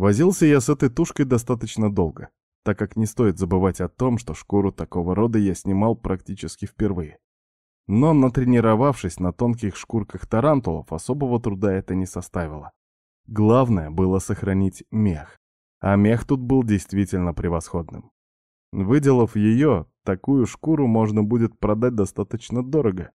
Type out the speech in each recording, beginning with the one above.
Возился я с этой тушкой достаточно долго, так как не стоит забывать о том, что шкуру такого рода я снимал практически впервые. Но натренировавшись на тонких шкурках тарантулов, особого труда это не составило. Главное было сохранить мех, а мех тут был действительно превосходным. Выделав ее, такую шкуру можно будет продать достаточно дорого.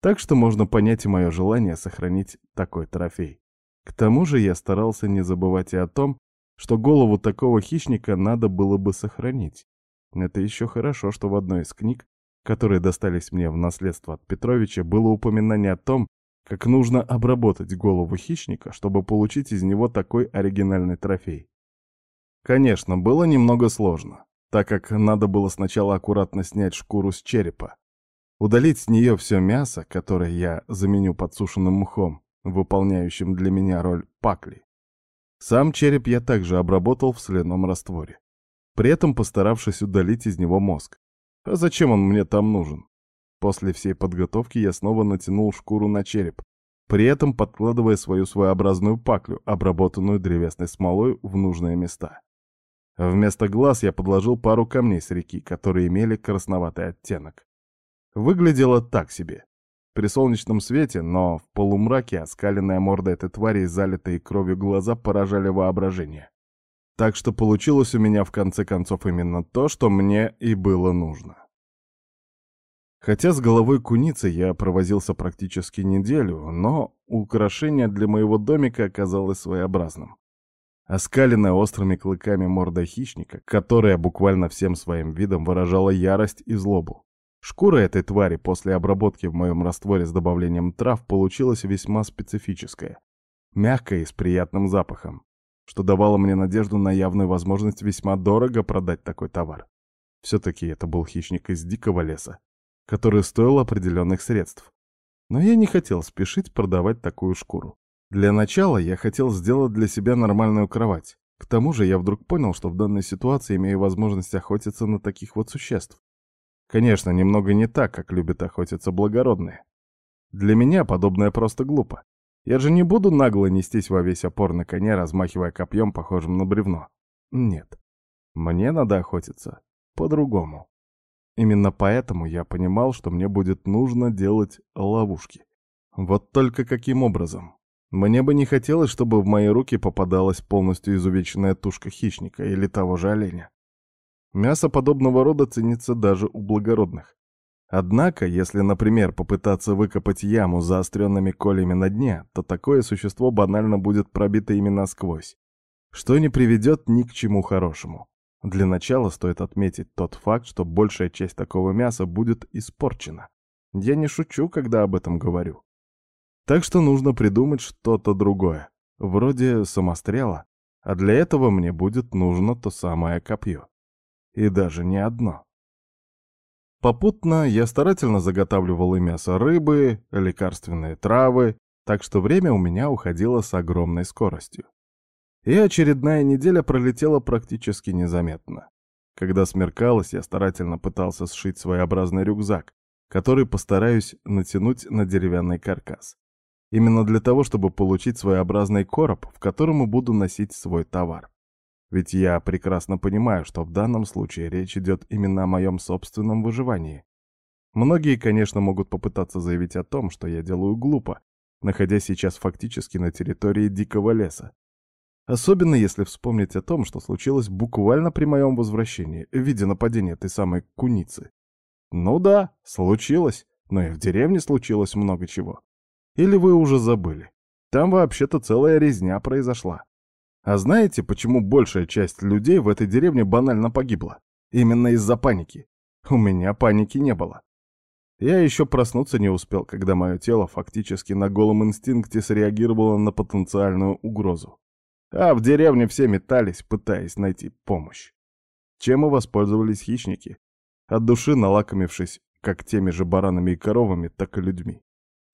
Так что можно понять и мое желание сохранить такой трофей. К тому же я старался не забывать и о том, что голову такого хищника надо было бы сохранить. Это еще хорошо, что в одной из книг которые достались мне в наследство от Петровича, было упоминание о том, как нужно обработать голову хищника, чтобы получить из него такой оригинальный трофей. Конечно, было немного сложно, так как надо было сначала аккуратно снять шкуру с черепа, удалить с нее все мясо, которое я заменю подсушенным мхом, выполняющим для меня роль пакли. Сам череп я также обработал в соляном растворе, при этом постаравшись удалить из него мозг. А зачем он мне там нужен? После всей подготовки я снова натянул шкуру на череп, при этом подкладывая свою своеобразную паклю, обработанную древесной смолой в нужные места. Вместо глаз я подложил пару камней с реки, которые имели красноватый оттенок. Выглядело так себе. При солнечном свете, но в полумраке оскаленная морда этой твари и залитые кровью глаза поражали воображение. Так что получилось у меня в конце концов именно то, что мне и было нужно. Хотя с головой куницы я провозился практически неделю, но украшение для моего домика оказалось своеобразным. Оскаленная острыми клыками морда хищника, которая буквально всем своим видом выражала ярость и злобу. Шкура этой твари после обработки в моем растворе с добавлением трав получилась весьма специфическая, мягкая и с приятным запахом что давало мне надежду на явную возможность весьма дорого продать такой товар. Все-таки это был хищник из дикого леса, который стоил определенных средств. Но я не хотел спешить продавать такую шкуру. Для начала я хотел сделать для себя нормальную кровать. К тому же я вдруг понял, что в данной ситуации имею возможность охотиться на таких вот существ. Конечно, немного не так, как любят охотиться благородные. Для меня подобное просто глупо. Я же не буду нагло нестись во весь опор на коне, размахивая копьем, похожим на бревно. Нет. Мне надо охотиться по-другому. Именно поэтому я понимал, что мне будет нужно делать ловушки. Вот только каким образом? Мне бы не хотелось, чтобы в мои руки попадалась полностью изувеченная тушка хищника или того же оленя. Мясо подобного рода ценится даже у благородных. Однако, если, например, попытаться выкопать яму с заостренными колями на дне, то такое существо банально будет пробито именно сквозь, что не приведет ни к чему хорошему. Для начала стоит отметить тот факт, что большая часть такого мяса будет испорчена. Я не шучу, когда об этом говорю. Так что нужно придумать что-то другое, вроде самострела, а для этого мне будет нужно то самое копье. И даже не одно. Попутно я старательно заготавливал и мясо рыбы, лекарственные травы, так что время у меня уходило с огромной скоростью. И очередная неделя пролетела практически незаметно. Когда смеркалось, я старательно пытался сшить своеобразный рюкзак, который постараюсь натянуть на деревянный каркас. Именно для того, чтобы получить своеобразный короб, в котором буду носить свой товар. Ведь я прекрасно понимаю, что в данном случае речь идет именно о моем собственном выживании. Многие, конечно, могут попытаться заявить о том, что я делаю глупо, находясь сейчас фактически на территории дикого леса. Особенно если вспомнить о том, что случилось буквально при моем возвращении в виде нападения этой самой куницы. Ну да, случилось, но и в деревне случилось много чего. Или вы уже забыли? Там вообще-то целая резня произошла. А знаете, почему большая часть людей в этой деревне банально погибла? Именно из-за паники. У меня паники не было. Я еще проснуться не успел, когда мое тело фактически на голом инстинкте среагировало на потенциальную угрозу. А в деревне все метались, пытаясь найти помощь. Чем и воспользовались хищники, от души налакомившись как теми же баранами и коровами, так и людьми.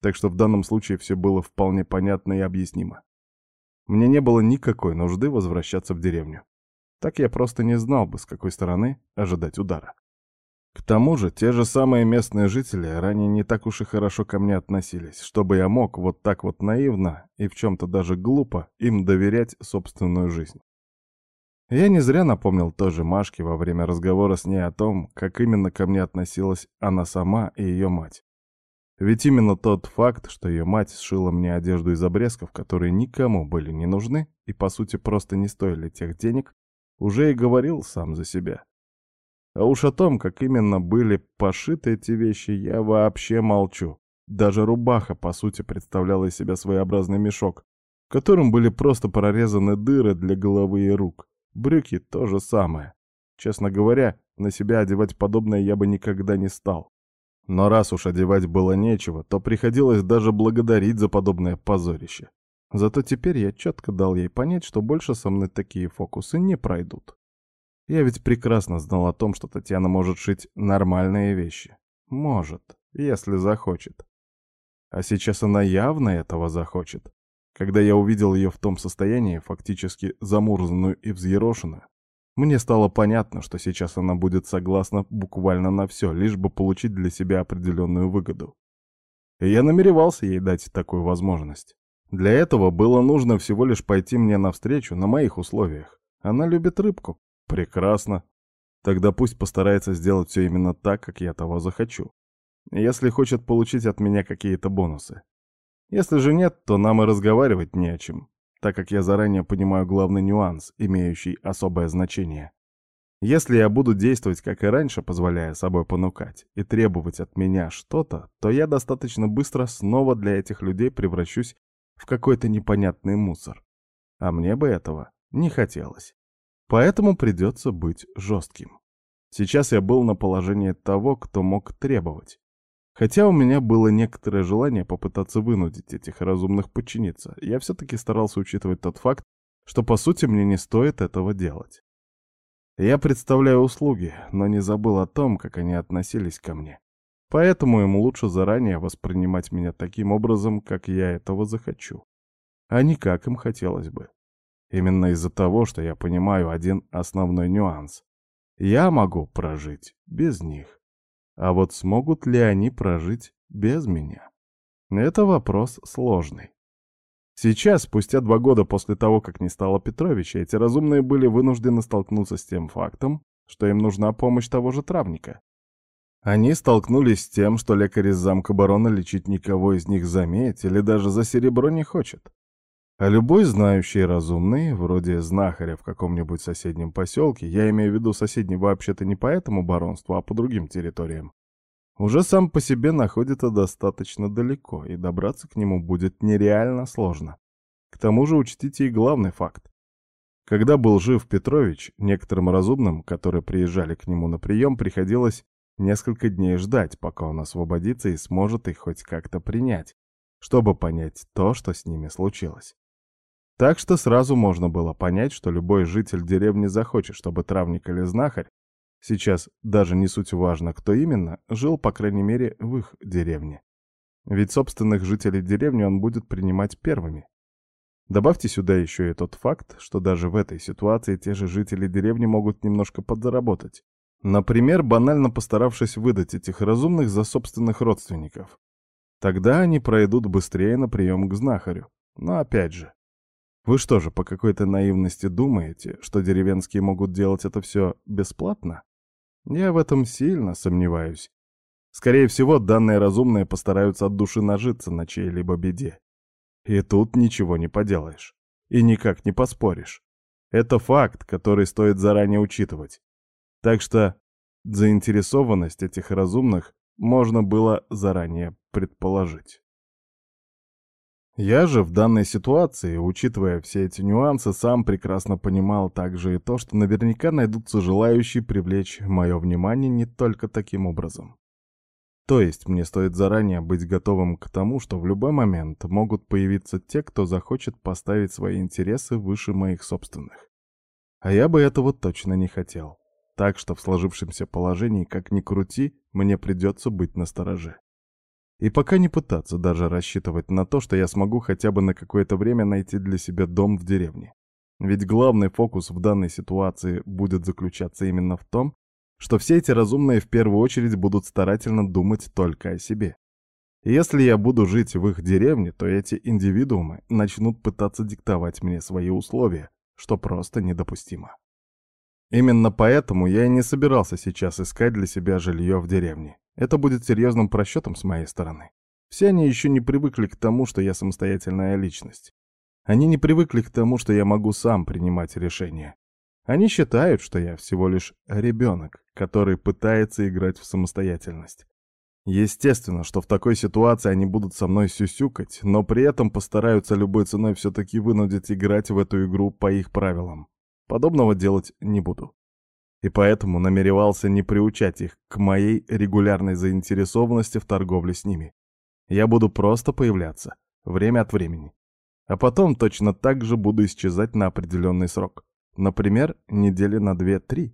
Так что в данном случае все было вполне понятно и объяснимо. Мне не было никакой нужды возвращаться в деревню. Так я просто не знал бы, с какой стороны ожидать удара. К тому же, те же самые местные жители ранее не так уж и хорошо ко мне относились, чтобы я мог вот так вот наивно и в чем-то даже глупо им доверять собственную жизнь. Я не зря напомнил тоже Машке во время разговора с ней о том, как именно ко мне относилась она сама и ее мать. Ведь именно тот факт, что ее мать сшила мне одежду из обрезков, которые никому были не нужны и, по сути, просто не стоили тех денег, уже и говорил сам за себя. А уж о том, как именно были пошиты эти вещи, я вообще молчу. Даже рубаха, по сути, представляла из себя своеобразный мешок, в котором были просто прорезаны дыры для головы и рук. Брюки — то же самое. Честно говоря, на себя одевать подобное я бы никогда не стал. Но раз уж одевать было нечего, то приходилось даже благодарить за подобное позорище. Зато теперь я четко дал ей понять, что больше со мной такие фокусы не пройдут. Я ведь прекрасно знал о том, что Татьяна может шить нормальные вещи. Может, если захочет. А сейчас она явно этого захочет. Когда я увидел ее в том состоянии, фактически замурзанную и взъерошенную, мне стало понятно, что сейчас она будет согласна буквально на все, лишь бы получить для себя определенную выгоду. И я намеревался ей дать такую возможность. Для этого было нужно всего лишь пойти мне навстречу на моих условиях. Она любит рыбку. Прекрасно. Тогда пусть постарается сделать все именно так, как я того захочу. Если хочет получить от меня какие-то бонусы. Если же нет, то нам и разговаривать не о чем так как я заранее понимаю главный нюанс, имеющий особое значение. Если я буду действовать, как и раньше, позволяя собой понукать, и требовать от меня что-то, то я достаточно быстро снова для этих людей превращусь в какой-то непонятный мусор. А мне бы этого не хотелось. Поэтому придется быть жестким. Сейчас я был на положении того, кто мог требовать. Хотя у меня было некоторое желание попытаться вынудить этих разумных подчиниться, я все-таки старался учитывать тот факт, что по сути мне не стоит этого делать. Я представляю услуги, но не забыл о том, как они относились ко мне. Поэтому им лучше заранее воспринимать меня таким образом, как я этого захочу, а не как им хотелось бы. Именно из-за того, что я понимаю один основной нюанс. Я могу прожить без них. А вот смогут ли они прожить без меня? Это вопрос сложный. Сейчас, спустя два года после того, как не стало Петровича, эти разумные были вынуждены столкнуться с тем фактом, что им нужна помощь того же травника. Они столкнулись с тем, что лекарь из замка барона лечить никого из них заметь или даже за серебро не хочет. А любой знающий разумный, вроде знахаря в каком-нибудь соседнем поселке, я имею в виду соседний вообще-то не по этому баронству, а по другим территориям, уже сам по себе находится достаточно далеко, и добраться к нему будет нереально сложно. К тому же учтите и главный факт. Когда был жив Петрович, некоторым разумным, которые приезжали к нему на прием, приходилось несколько дней ждать, пока он освободится и сможет их хоть как-то принять, чтобы понять то, что с ними случилось. Так что сразу можно было понять, что любой житель деревни захочет, чтобы травник или знахарь, сейчас даже не суть важно, кто именно, жил, по крайней мере, в их деревне. Ведь собственных жителей деревни он будет принимать первыми. Добавьте сюда еще и тот факт, что даже в этой ситуации те же жители деревни могут немножко подзаработать. Например, банально постаравшись выдать этих разумных за собственных родственников. Тогда они пройдут быстрее на прием к знахарю. Но опять же, вы что же, по какой-то наивности думаете, что деревенские могут делать это все бесплатно? Я в этом сильно сомневаюсь. Скорее всего, данные разумные постараются от души нажиться на чьей-либо беде. И тут ничего не поделаешь. И никак не поспоришь. Это факт, который стоит заранее учитывать. Так что заинтересованность этих разумных можно было заранее предположить. Я же в данной ситуации, учитывая все эти нюансы, сам прекрасно понимал также и то, что наверняка найдутся желающие привлечь мое внимание не только таким образом. То есть мне стоит заранее быть готовым к тому, что в любой момент могут появиться те, кто захочет поставить свои интересы выше моих собственных. А я бы этого точно не хотел. Так что в сложившемся положении, как ни крути, мне придется быть настороже. И пока не пытаться даже рассчитывать на то, что я смогу хотя бы на какое-то время найти для себя дом в деревне. Ведь главный фокус в данной ситуации будет заключаться именно в том, что все эти разумные в первую очередь будут старательно думать только о себе. И если я буду жить в их деревне, то эти индивидуумы начнут пытаться диктовать мне свои условия, что просто недопустимо. Именно поэтому я и не собирался сейчас искать для себя жилье в деревне. Это будет серьезным просчетом с моей стороны. Все они еще не привыкли к тому, что я самостоятельная личность. Они не привыкли к тому, что я могу сам принимать решения. Они считают, что я всего лишь ребенок, который пытается играть в самостоятельность. Естественно, что в такой ситуации они будут со мной сюсюкать, но при этом постараются любой ценой все-таки вынудить играть в эту игру по их правилам. Подобного делать не буду. И поэтому намеревался не приучать их к моей регулярной заинтересованности в торговле с ними. Я буду просто появляться, время от времени. А потом точно так же буду исчезать на определенный срок. Например, недели на 2-3.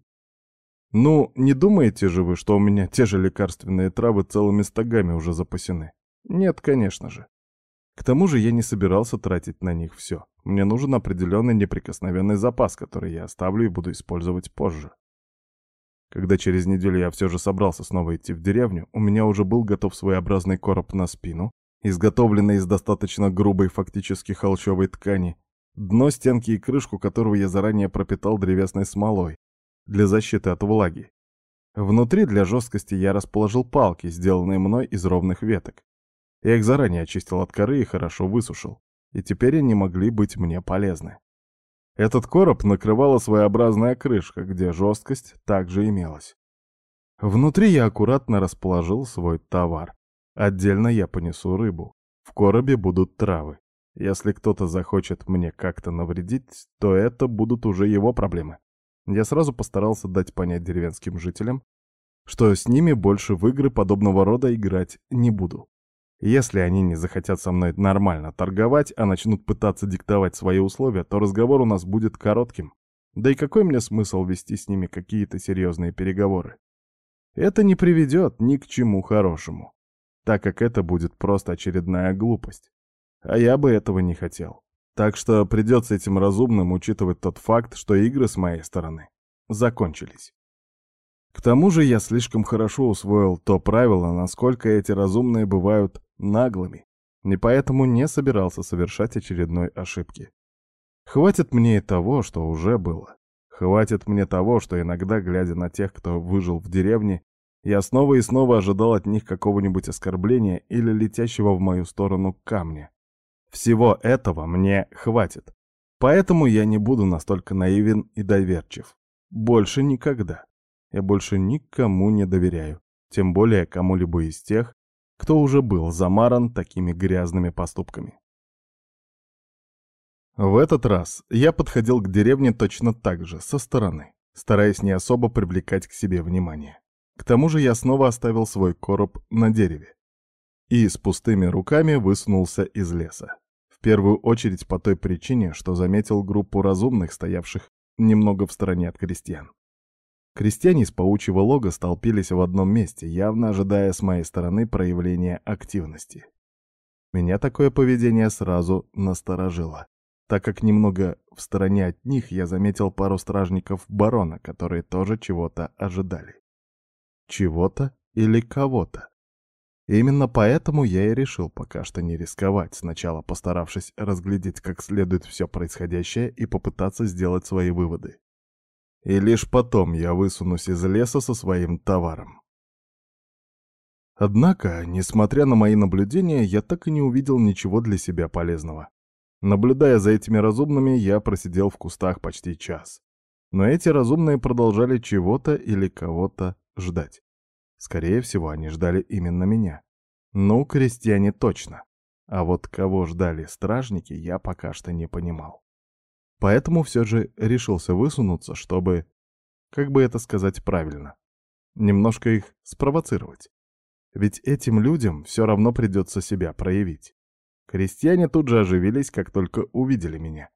Ну, не думаете же вы, что у меня те же лекарственные травы целыми стогами уже запасены? Нет, конечно же. К тому же я не собирался тратить на них все. Мне нужен определенный неприкосновенный запас, который я оставлю и буду использовать позже. Когда через неделю я все же собрался снова идти в деревню, у меня уже был готов своеобразный короб на спину, изготовленный из достаточно грубой фактически холщовой ткани, дно стенки и крышку которого я заранее пропитал древесной смолой для защиты от влаги. Внутри для жесткости я расположил палки, сделанные мной из ровных веток. Я их заранее очистил от коры и хорошо высушил, и теперь они могли быть мне полезны. Этот короб накрывала своеобразная крышка, где жесткость также имелась. Внутри я аккуратно расположил свой товар. Отдельно я понесу рыбу. В коробе будут травы. Если кто-то захочет мне как-то навредить, то это будут уже его проблемы. Я сразу постарался дать понять деревенским жителям, что с ними больше в игры подобного рода играть не буду. Если они не захотят со мной нормально торговать, а начнут пытаться диктовать свои условия, то разговор у нас будет коротким. Да и какой мне смысл вести с ними какие-то серьезные переговоры? Это не приведет ни к чему хорошему, так как это будет просто очередная глупость. А я бы этого не хотел. Так что придется этим разумным учитывать тот факт, что игры с моей стороны закончились. К тому же я слишком хорошо усвоил то правило, насколько эти разумные бывают наглыми, и поэтому не собирался совершать очередной ошибки. Хватит мне и того, что уже было. Хватит мне того, что иногда, глядя на тех, кто выжил в деревне, я снова и снова ожидал от них какого-нибудь оскорбления или летящего в мою сторону камня. Всего этого мне хватит. Поэтому я не буду настолько наивен и доверчив. Больше никогда. Я больше никому не доверяю. Тем более кому-либо из тех, кто уже был замаран такими грязными поступками. В этот раз я подходил к деревне точно так же, со стороны, стараясь не особо привлекать к себе внимание. К тому же я снова оставил свой короб на дереве и с пустыми руками высунулся из леса. В первую очередь по той причине, что заметил группу разумных, стоявших немного в стороне от крестьян. Крестьяне из паучьего лога столпились в одном месте, явно ожидая с моей стороны проявления активности. Меня такое поведение сразу насторожило, так как немного в стороне от них я заметил пару стражников барона, которые тоже чего-то ожидали. Чего-то или кого-то. Именно поэтому я и решил пока что не рисковать, сначала постаравшись разглядеть как следует все происходящее и попытаться сделать свои выводы. И лишь потом я высунусь из леса со своим товаром. Однако, несмотря на мои наблюдения, я так и не увидел ничего для себя полезного. Наблюдая за этими разумными, я просидел в кустах почти час. Но эти разумные продолжали чего-то или кого-то ждать. Скорее всего, они ждали именно меня. Ну, крестьяне точно. А вот кого ждали стражники, я пока что не понимал. Поэтому все же решился высунуться, чтобы, как бы это сказать правильно, немножко их спровоцировать. Ведь этим людям все равно придется себя проявить. Крестьяне тут же оживились, как только увидели меня.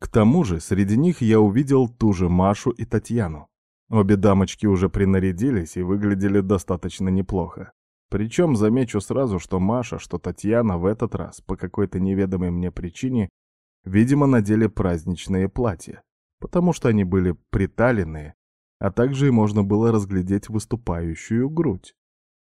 К тому же среди них я увидел ту же Машу и Татьяну. Обе дамочки уже принарядились и выглядели достаточно неплохо. Причем замечу сразу, что Маша, что Татьяна в этот раз, по какой-то неведомой мне причине, видимо, надели праздничные платья, потому что они были приталенные, а также и можно было разглядеть выступающую грудь.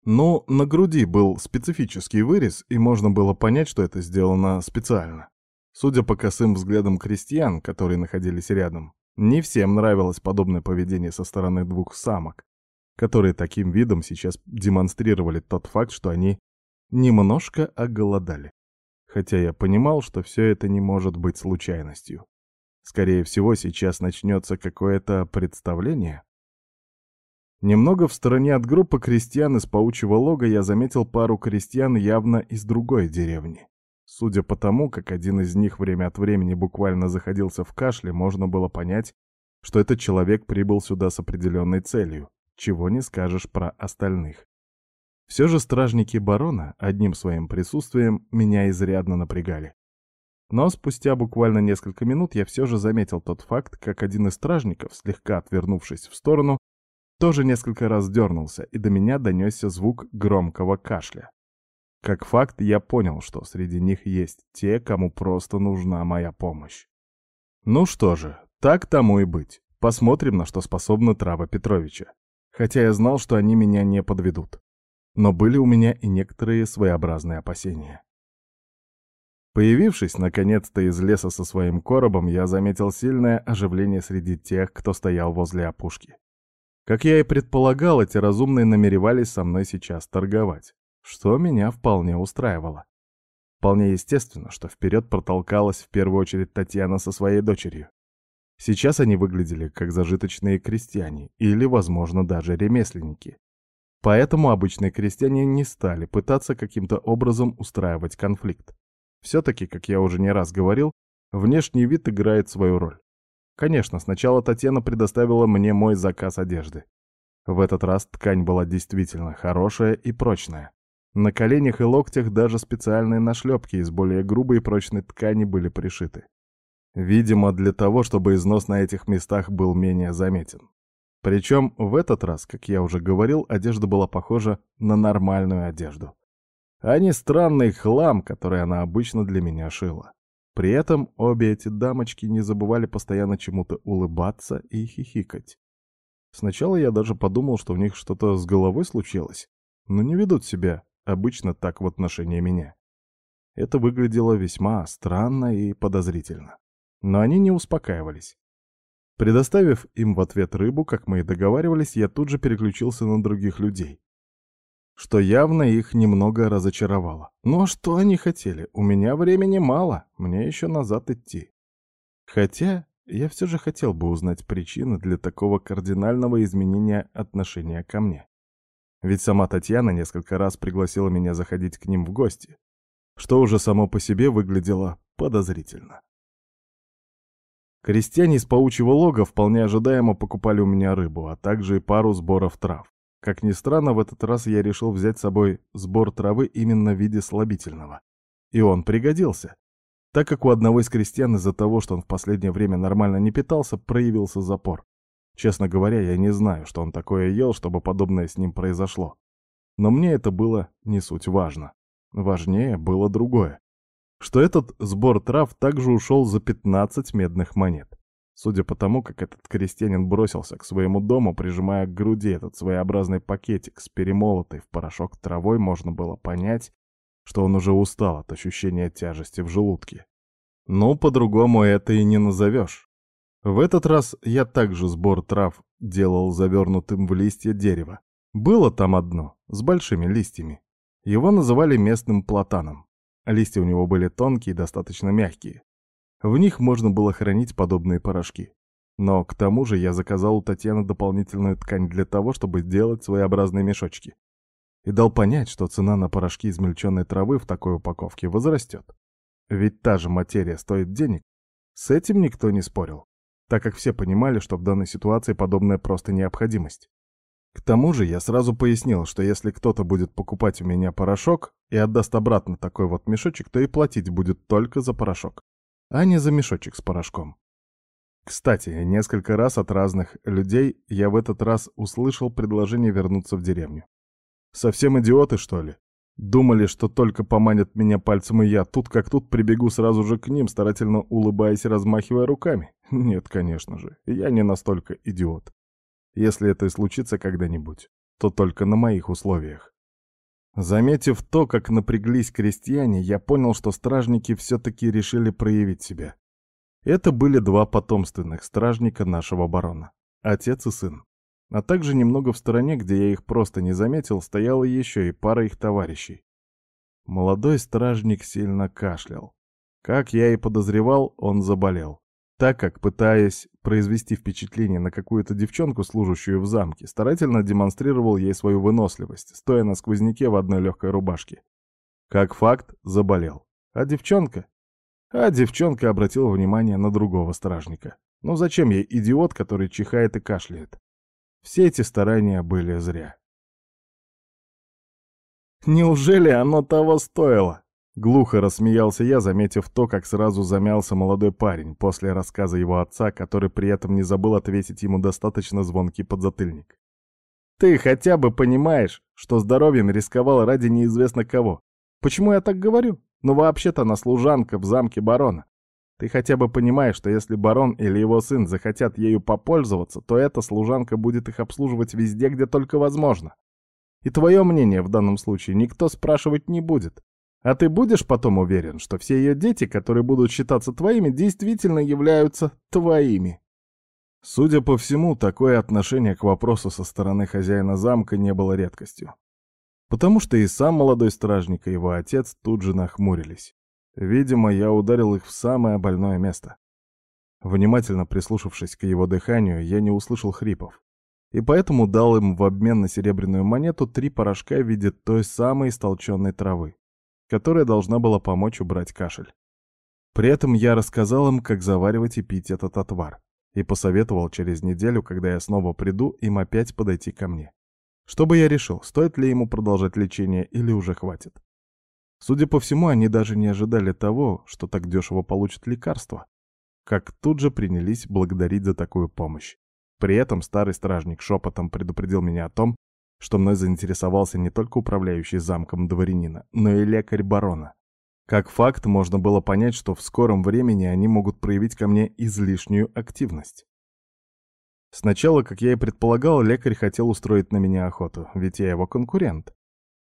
Но на груди был специфический вырез, и можно было понять, что это сделано специально. Судя по косым взглядам крестьян, которые находились рядом, Не всем нравилось подобное поведение со стороны двух самок, которые таким видом сейчас демонстрировали тот факт, что они немножко оголодали. Хотя я понимал, что все это не может быть случайностью. Скорее всего, сейчас начнется какое-то представление. Немного в стороне от группы крестьян из паучьего лога я заметил пару крестьян явно из другой деревни. Судя по тому, как один из них время от времени буквально заходился в кашле, можно было понять, что этот человек прибыл сюда с определенной целью, чего не скажешь про остальных. Все же стражники барона одним своим присутствием меня изрядно напрягали. Но спустя буквально несколько минут я все же заметил тот факт, как один из стражников, слегка отвернувшись в сторону, тоже несколько раз дернулся, и до меня донесся звук громкого кашля. Как факт, я понял, что среди них есть те, кому просто нужна моя помощь. Ну что же, так тому и быть. Посмотрим, на что способна трава Петровича. Хотя я знал, что они меня не подведут. Но были у меня и некоторые своеобразные опасения. Появившись, наконец-то, из леса со своим коробом, я заметил сильное оживление среди тех, кто стоял возле опушки. Как я и предполагал, эти разумные намеревались со мной сейчас торговать что меня вполне устраивало. Вполне естественно, что вперед протолкалась в первую очередь Татьяна со своей дочерью. Сейчас они выглядели как зажиточные крестьяне или, возможно, даже ремесленники. Поэтому обычные крестьяне не стали пытаться каким-то образом устраивать конфликт. Все-таки, как я уже не раз говорил, внешний вид играет свою роль. Конечно, сначала Татьяна предоставила мне мой заказ одежды. В этот раз ткань была действительно хорошая и прочная. На коленях и локтях даже специальные нашлепки из более грубой и прочной ткани были пришиты. Видимо, для того, чтобы износ на этих местах был менее заметен. Причем в этот раз, как я уже говорил, одежда была похожа на нормальную одежду. А не странный хлам, который она обычно для меня шила. При этом обе эти дамочки не забывали постоянно чему-то улыбаться и хихикать. Сначала я даже подумал, что у них что-то с головой случилось, но не ведут себя обычно так в отношении меня. Это выглядело весьма странно и подозрительно. Но они не успокаивались. Предоставив им в ответ рыбу, как мы и договаривались, я тут же переключился на других людей. Что явно их немного разочаровало. Ну а что они хотели? У меня времени мало, мне еще назад идти. Хотя я все же хотел бы узнать причины для такого кардинального изменения отношения ко мне. Ведь сама Татьяна несколько раз пригласила меня заходить к ним в гости, что уже само по себе выглядело подозрительно. Крестьяне из паучьего лога вполне ожидаемо покупали у меня рыбу, а также и пару сборов трав. Как ни странно, в этот раз я решил взять с собой сбор травы именно в виде слабительного. И он пригодился, так как у одного из крестьян из-за того, что он в последнее время нормально не питался, проявился запор. Честно говоря, я не знаю, что он такое ел, чтобы подобное с ним произошло. Но мне это было не суть важно. Важнее было другое. Что этот сбор трав также ушел за 15 медных монет. Судя по тому, как этот крестьянин бросился к своему дому, прижимая к груди этот своеобразный пакетик с перемолотой в порошок травой, можно было понять, что он уже устал от ощущения тяжести в желудке. Ну, по-другому это и не назовешь. В этот раз я также сбор трав делал завернутым в листья дерева. Было там одно, с большими листьями. Его называли местным платаном. Листья у него были тонкие и достаточно мягкие. В них можно было хранить подобные порошки. Но к тому же я заказал у Татьяны дополнительную ткань для того, чтобы сделать своеобразные мешочки. И дал понять, что цена на порошки измельченной травы в такой упаковке возрастет. Ведь та же материя стоит денег. С этим никто не спорил так как все понимали, что в данной ситуации подобная просто необходимость. К тому же я сразу пояснил, что если кто-то будет покупать у меня порошок и отдаст обратно такой вот мешочек, то и платить будет только за порошок, а не за мешочек с порошком. Кстати, несколько раз от разных людей я в этот раз услышал предложение вернуться в деревню. Совсем идиоты, что ли? Думали, что только поманят меня пальцем, и я тут как тут прибегу сразу же к ним, старательно улыбаясь и размахивая руками. Нет, конечно же, я не настолько идиот. Если это и случится когда-нибудь, то только на моих условиях. Заметив то, как напряглись крестьяне, я понял, что стражники все-таки решили проявить себя. Это были два потомственных стражника нашего барона, отец и сын. А также немного в стороне, где я их просто не заметил, стояла еще и пара их товарищей. Молодой стражник сильно кашлял. Как я и подозревал, он заболел. Так как, пытаясь произвести впечатление на какую-то девчонку, служащую в замке, старательно демонстрировал ей свою выносливость, стоя на сквозняке в одной легкой рубашке. Как факт, заболел. А девчонка? А девчонка обратила внимание на другого стражника. Ну зачем ей идиот, который чихает и кашляет? Все эти старания были зря. Неужели оно того стоило? Глухо рассмеялся я, заметив то, как сразу замялся молодой парень после рассказа его отца, который при этом не забыл ответить ему достаточно звонкий подзатыльник. «Ты хотя бы понимаешь, что здоровьем рисковал ради неизвестно кого. Почему я так говорю? Ну вообще-то она служанка в замке барона. Ты хотя бы понимаешь, что если барон или его сын захотят ею попользоваться, то эта служанка будет их обслуживать везде, где только возможно. И твое мнение в данном случае никто спрашивать не будет. А ты будешь потом уверен, что все ее дети, которые будут считаться твоими, действительно являются твоими. Судя по всему, такое отношение к вопросу со стороны хозяина замка не было редкостью. Потому что и сам молодой стражник, и его отец тут же нахмурились. Видимо, я ударил их в самое больное место. Внимательно прислушавшись к его дыханию, я не услышал хрипов. И поэтому дал им в обмен на серебряную монету три порошка в виде той самой истолченной травы, которая должна была помочь убрать кашель. При этом я рассказал им, как заваривать и пить этот отвар, и посоветовал через неделю, когда я снова приду, им опять подойти ко мне. Чтобы я решил, стоит ли ему продолжать лечение или уже хватит. Судя по всему, они даже не ожидали того, что так дешево получат лекарства, как тут же принялись благодарить за такую помощь. При этом старый стражник шепотом предупредил меня о том, что мной заинтересовался не только управляющий замком дворянина, но и лекарь барона. Как факт, можно было понять, что в скором времени они могут проявить ко мне излишнюю активность. Сначала, как я и предполагал, лекарь хотел устроить на меня охоту, ведь я его конкурент.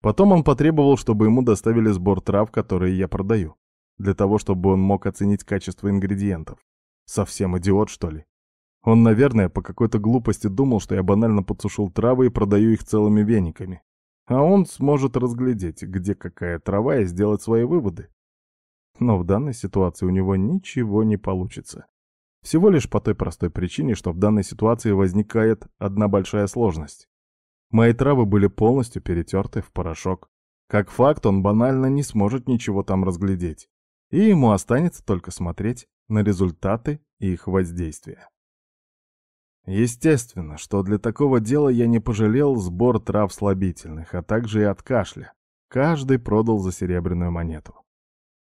Потом он потребовал, чтобы ему доставили сбор трав, которые я продаю, для того, чтобы он мог оценить качество ингредиентов. Совсем идиот, что ли? Он, наверное, по какой-то глупости думал, что я банально подсушил травы и продаю их целыми вениками. А он сможет разглядеть, где какая трава, и сделать свои выводы. Но в данной ситуации у него ничего не получится. Всего лишь по той простой причине, что в данной ситуации возникает одна большая сложность. Мои травы были полностью перетерты в порошок. Как факт, он банально не сможет ничего там разглядеть. И ему останется только смотреть на результаты их воздействия. Естественно, что для такого дела я не пожалел сбор трав слабительных, а также и от кашля. Каждый продал за серебряную монету.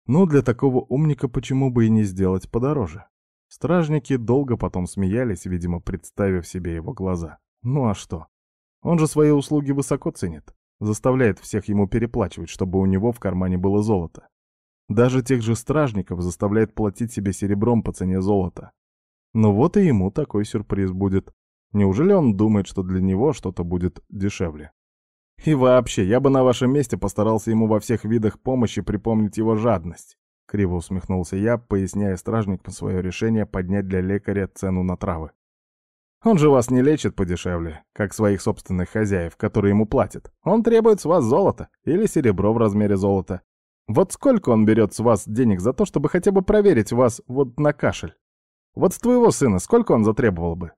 Ну, для такого умника почему бы и не сделать подороже? Стражники долго потом смеялись, видимо, представив себе его глаза. Ну а что? Он же свои услуги высоко ценит. Заставляет всех ему переплачивать, чтобы у него в кармане было золото. Даже тех же стражников заставляет платить себе серебром по цене золота. Но вот и ему такой сюрприз будет. Неужели он думает, что для него что-то будет дешевле? И вообще, я бы на вашем месте постарался ему во всех видах помощи припомнить его жадность. Криво усмехнулся я, поясняя стражникам свое решение поднять для лекаря цену на травы. Он же вас не лечит подешевле, как своих собственных хозяев, которые ему платят. Он требует с вас золото или серебро в размере золота. Вот сколько он берет с вас денег за то, чтобы хотя бы проверить вас вот на кашель? Вот с твоего сына сколько он затребовал бы?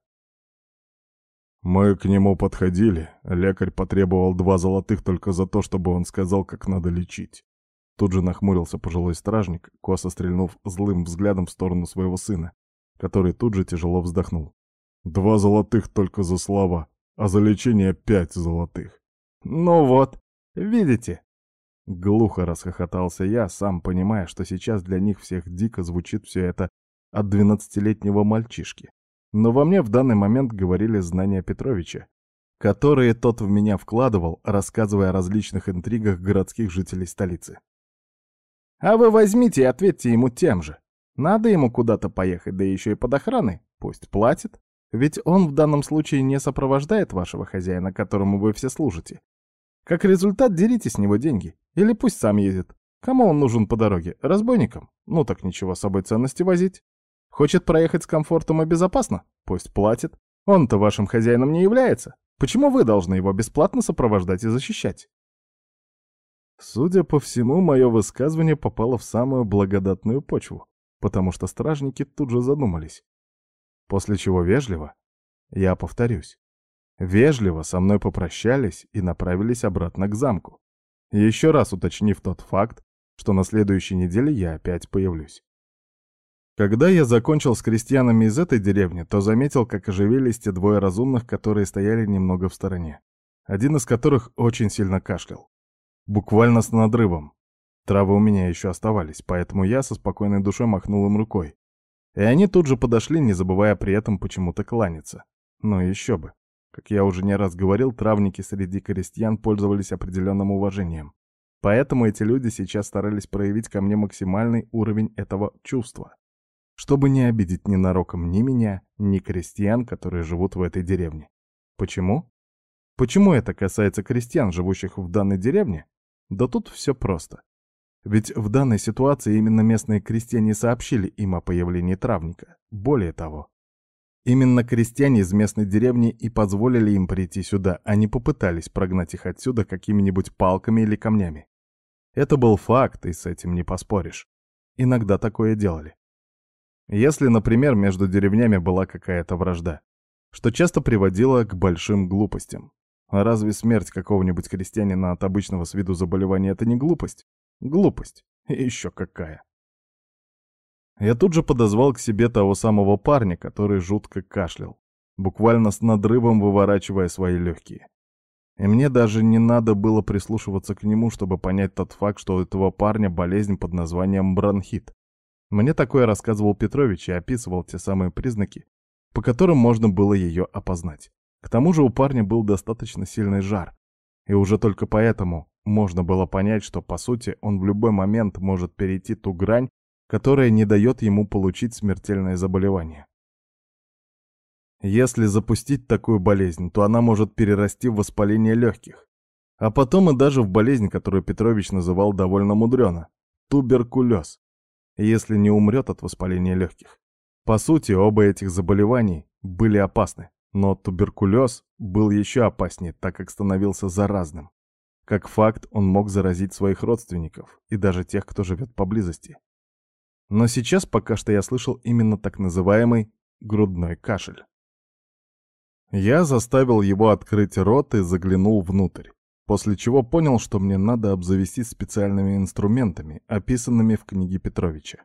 Мы к нему подходили. Лекарь потребовал два золотых только за то, чтобы он сказал, как надо лечить. Тут же нахмурился пожилой стражник, косо стрельнув злым взглядом в сторону своего сына, который тут же тяжело вздохнул. «Два золотых только за слова, а за лечение пять золотых». «Ну вот, видите?» Глухо расхохотался я, сам понимая, что сейчас для них всех дико звучит все это от двенадцатилетнего мальчишки. Но во мне в данный момент говорили знания Петровича, которые тот в меня вкладывал, рассказывая о различных интригах городских жителей столицы. А вы возьмите и ответьте ему тем же. Надо ему куда-то поехать, да еще и под охраной. Пусть платит. Ведь он в данном случае не сопровождает вашего хозяина, которому вы все служите. Как результат, дерите с него деньги. Или пусть сам едет. Кому он нужен по дороге? Разбойникам? Ну так ничего с собой ценности возить. Хочет проехать с комфортом и безопасно? Пусть платит. Он-то вашим хозяином не является. Почему вы должны его бесплатно сопровождать и защищать? Судя по всему, мое высказывание попало в самую благодатную почву, потому что стражники тут же задумались. После чего вежливо, я повторюсь, вежливо со мной попрощались и направились обратно к замку, еще раз уточнив тот факт, что на следующей неделе я опять появлюсь. Когда я закончил с крестьянами из этой деревни, то заметил, как оживились те двое разумных, которые стояли немного в стороне. Один из которых очень сильно кашлял. Буквально с надрывом. Травы у меня еще оставались, поэтому я со спокойной душой махнул им рукой. И они тут же подошли, не забывая при этом почему-то кланяться. Но еще бы. Как я уже не раз говорил, травники среди крестьян пользовались определенным уважением. Поэтому эти люди сейчас старались проявить ко мне максимальный уровень этого чувства. Чтобы не обидеть ненароком ни меня, ни крестьян, которые живут в этой деревне. Почему? Почему это касается крестьян, живущих в данной деревне? Да тут все просто. Ведь в данной ситуации именно местные крестьяне сообщили им о появлении травника. Более того, именно крестьяне из местной деревни и позволили им прийти сюда, а не попытались прогнать их отсюда какими-нибудь палками или камнями. Это был факт, и с этим не поспоришь. Иногда такое делали. Если, например, между деревнями была какая-то вражда, что часто приводило к большим глупостям, а разве смерть какого-нибудь крестьянина от обычного с виду заболевания — это не глупость? Глупость. И еще какая. Я тут же подозвал к себе того самого парня, который жутко кашлял, буквально с надрывом выворачивая свои легкие. И мне даже не надо было прислушиваться к нему, чтобы понять тот факт, что у этого парня болезнь под названием бронхит. Мне такое рассказывал Петрович и описывал те самые признаки, по которым можно было ее опознать. К тому же у парня был достаточно сильный жар, и уже только поэтому можно было понять, что, по сути, он в любой момент может перейти ту грань, которая не дает ему получить смертельное заболевание. Если запустить такую болезнь, то она может перерасти в воспаление легких, а потом и даже в болезнь, которую Петрович называл довольно мудрено – туберкулез, если не умрет от воспаления легких. По сути, оба этих заболеваний были опасны. Но туберкулез был еще опаснее, так как становился заразным. Как факт, он мог заразить своих родственников и даже тех, кто живет поблизости. Но сейчас пока что я слышал именно так называемый грудной кашель. Я заставил его открыть рот и заглянул внутрь, после чего понял, что мне надо обзавестись специальными инструментами, описанными в книге Петровича.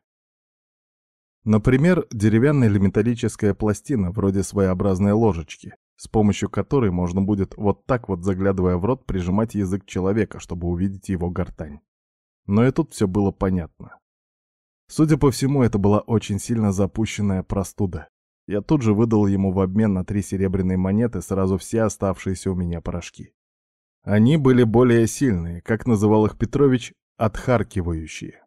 Например, деревянная или металлическая пластина, вроде своеобразной ложечки, с помощью которой можно будет вот так вот, заглядывая в рот, прижимать язык человека, чтобы увидеть его гортань. Но и тут все было понятно. Судя по всему, это была очень сильно запущенная простуда. Я тут же выдал ему в обмен на три серебряные монеты сразу все оставшиеся у меня порошки. Они были более сильные, как называл их Петрович, отхаркивающие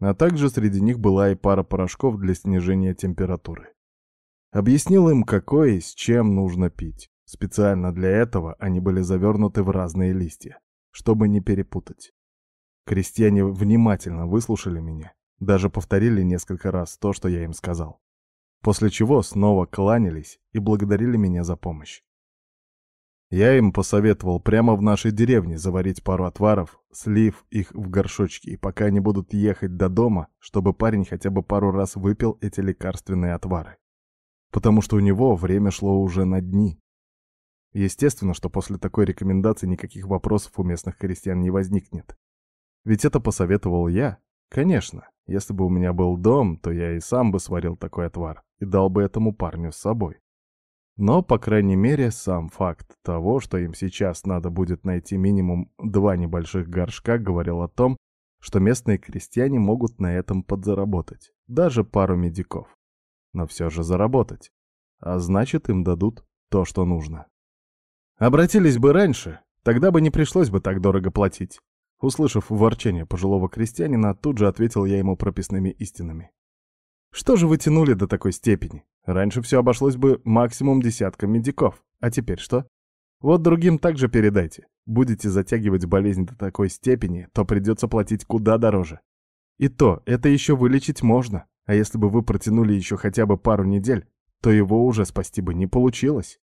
а также среди них была и пара порошков для снижения температуры. Объяснил им, какое и с чем нужно пить. Специально для этого они были завернуты в разные листья, чтобы не перепутать. Крестьяне внимательно выслушали меня, даже повторили несколько раз то, что я им сказал. После чего снова кланялись и благодарили меня за помощь. Я им посоветовал прямо в нашей деревне заварить пару отваров, слив их в горшочки, и пока они будут ехать до дома, чтобы парень хотя бы пару раз выпил эти лекарственные отвары. Потому что у него время шло уже на дни. Естественно, что после такой рекомендации никаких вопросов у местных крестьян не возникнет. Ведь это посоветовал я. Конечно, если бы у меня был дом, то я и сам бы сварил такой отвар и дал бы этому парню с собой. Но, по крайней мере, сам факт того, что им сейчас надо будет найти минимум два небольших горшка, говорил о том, что местные крестьяне могут на этом подзаработать, даже пару медиков. Но все же заработать. А значит, им дадут то, что нужно. Обратились бы раньше, тогда бы не пришлось бы так дорого платить. Услышав ворчание пожилого крестьянина, тут же ответил я ему прописными истинами. Что же вы тянули до такой степени? Раньше все обошлось бы максимум десятком медиков. А теперь что? Вот другим также передайте. Будете затягивать болезнь до такой степени, то придется платить куда дороже. И то, это еще вылечить можно. А если бы вы протянули еще хотя бы пару недель, то его уже спасти бы не получилось.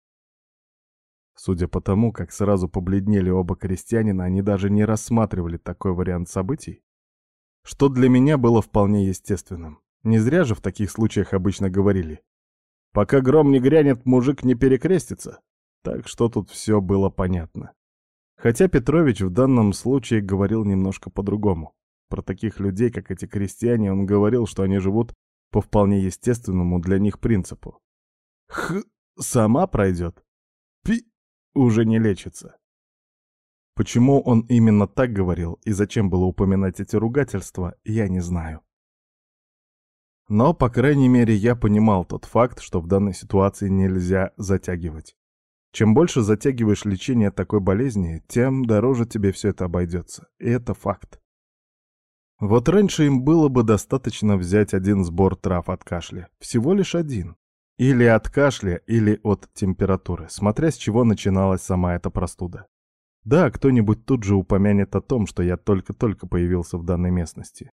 Судя по тому, как сразу побледнели оба крестьянина, они даже не рассматривали такой вариант событий, что для меня было вполне естественным. Не зря же в таких случаях обычно говорили «Пока гром не грянет, мужик не перекрестится». Так что тут все было понятно. Хотя Петрович в данном случае говорил немножко по-другому. Про таких людей, как эти крестьяне, он говорил, что они живут по вполне естественному для них принципу. Х, сама пройдет. Пи, уже не лечится. Почему он именно так говорил и зачем было упоминать эти ругательства, я не знаю. Но, по крайней мере, я понимал тот факт, что в данной ситуации нельзя затягивать. Чем больше затягиваешь лечение такой болезни, тем дороже тебе все это обойдется. И это факт. Вот раньше им было бы достаточно взять один сбор трав от кашля. Всего лишь один. Или от кашля, или от температуры, смотря с чего начиналась сама эта простуда. Да, кто-нибудь тут же упомянет о том, что я только-только появился в данной местности.